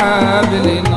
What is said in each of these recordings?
حبل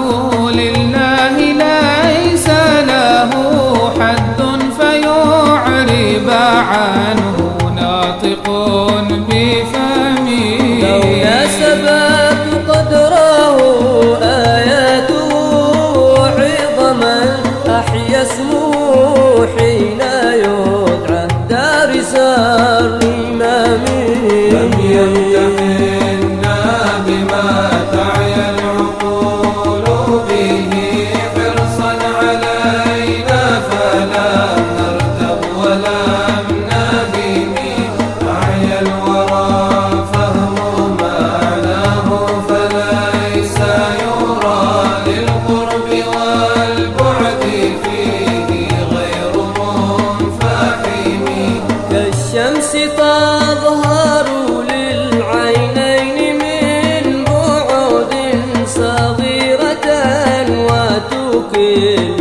ಮಾಡುವೋ dele